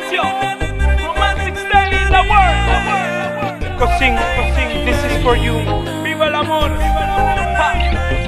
Bonifacio. Romantic style in the world. Cosing, Cosing, this is for you. Viva el amor. Viva el amor.